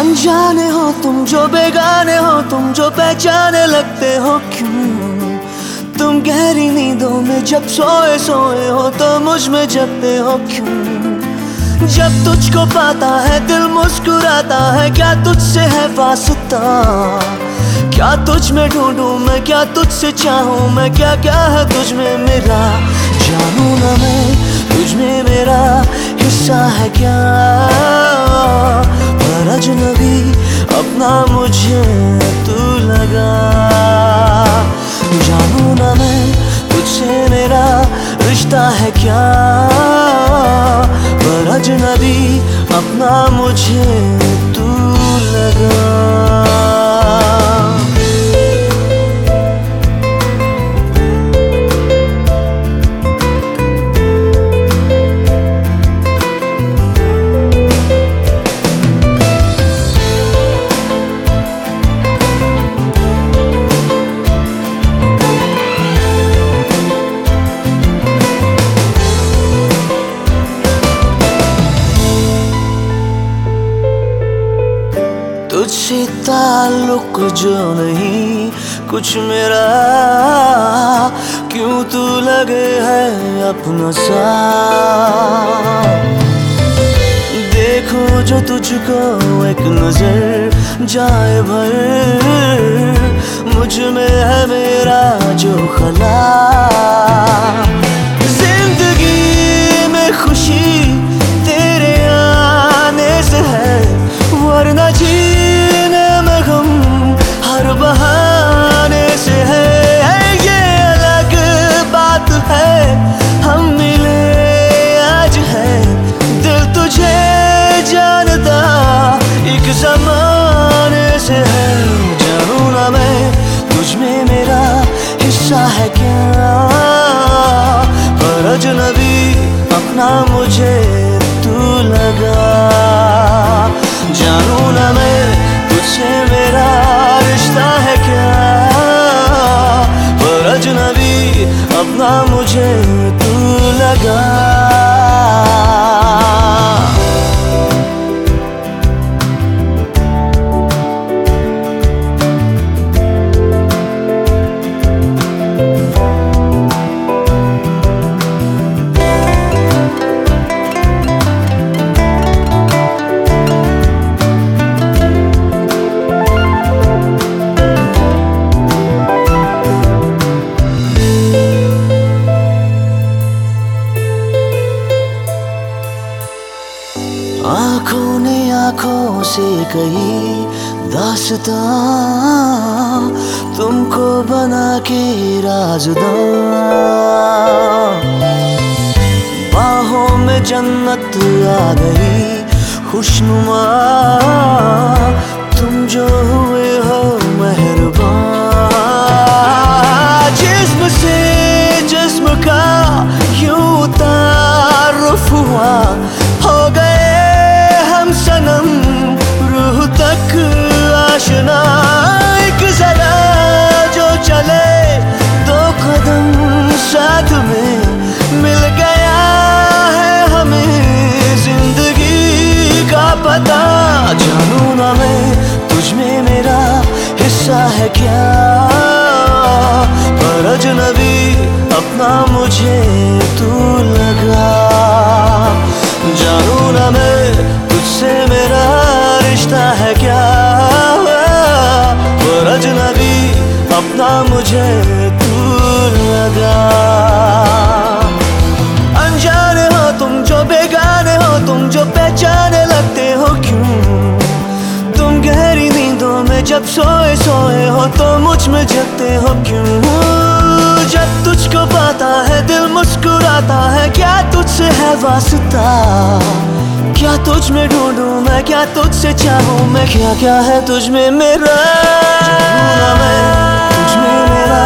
अनजाने हो तुम जो बेगाने हो, तुम जो पहचाने लगते हो, क्यों? तुम गहरी नींदों में जब सोए सोए हो तो मुझमें जगते हो, क्यों? जब तुझको पाता है, दिल मुस्कुराता है, क्या तुझसे है वास्ता? क्या तुझ में ढूंढूं मैं, क्या तुझसे चाहूँ मैं, क्या क्या है तुझ में मेरा? जानू ना मैं, तुझ में मेरा हिस्सा है क्या? अजनबी अपना मुझे तू लगा। जानू ना मैं, तुझसे मेरा रिश्ता है क्या? पर अपना मुझे तू लगा। ताल्लुक जो नहीं, कुछ मेरा, क्यों तू लगे है अपना सा? देखो जो तुझको एक नज़र जाए भर, मुझमें है मेरा जो खला। लगा कही दासता, तुमको बना के राजदा बाहों में जन्नत आ गई, खुशनुमा, तुम जो हुए हो मेहरबान। क्या पर अजनबी हो क्यों जब तुझको पाता है, दिल मुस्कुराता है, क्या तुझसे है वास्ता? क्या तुझ में ढूंढू मैं? क्या तुझसे चाहूँ मैं? क्या क्या है तुझ में मेरा? मैं तुझ में मेरा